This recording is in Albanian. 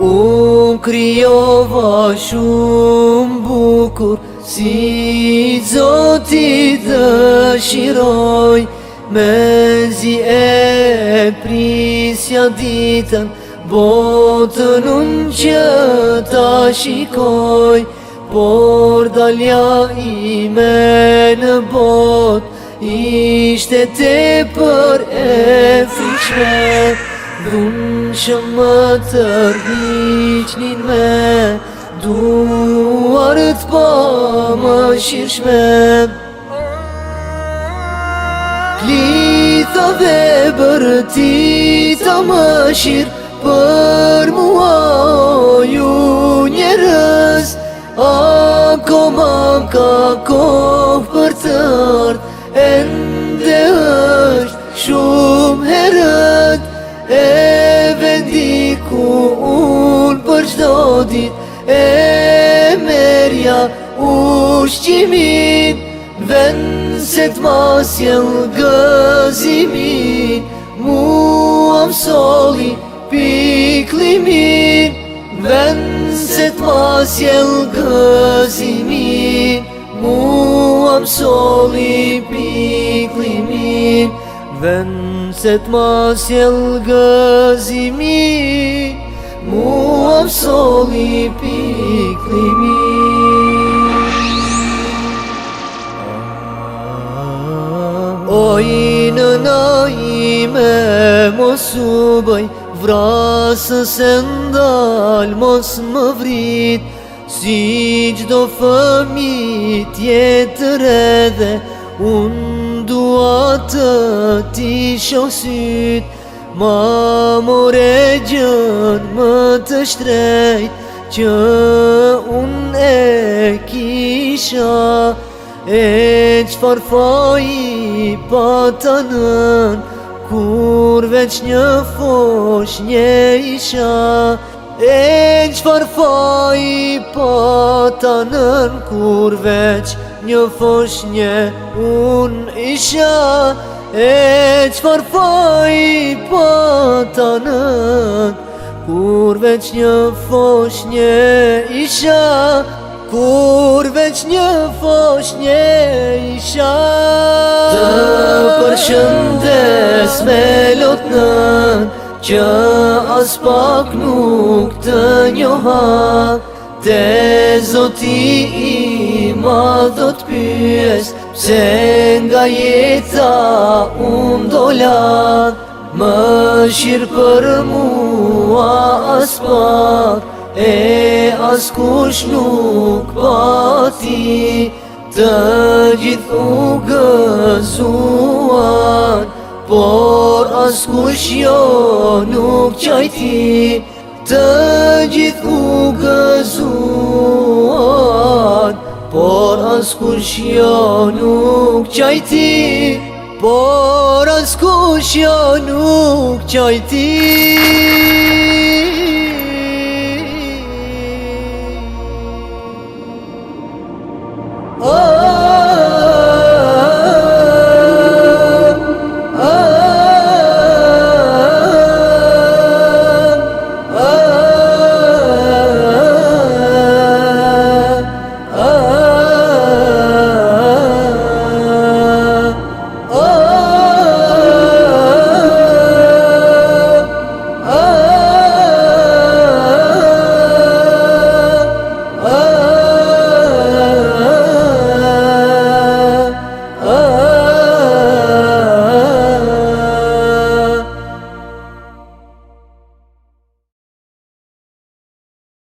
Unë kryova shumë bukur Si zotit dhe shiroj Me zi e prisja ditën Botën unë që ta shikoj Por dalja i me në botë Ishte te për e frishme Dhunë që më të rriqnin me Duarët po më shirëshme Klitha dhe bërëtita më shirë Për mua ju njërës Ako më ka kohë për të ardhë E merja u shqimi Ven se t'mas jel gëzimi Mu am soli piklimi Ven se t'mas jel gëzimi Mu am soli piklimi Ven se t'mas jel gëzimi of soul i piklimi O i në naime mos u bëj Vrasës e ndal mos më vrit Si gjdo fëmi tjetër edhe Unë dua të ti shosytë Ma more gjën më të shtrejt Që unë e kisha E që farfaj i po patanën Kur veç një fosh një isha E që farfaj i po patanën Kur veç një fosh një unë isha i patanën E qëfar faj po të nën Kur veç një fosh një isha Kur veç një fosh një isha Të përshëndes me lot nën Që as pak nuk të njoha Te zoti i ma do të Se nga jetëa unë dola, më shirë për mua aspa, E askush nuk pati, të gjithu gëzuan, Por askush jo nuk qajti, të gjithu gëzuan. As kush jo nuk qajti Por as kush nuk qajti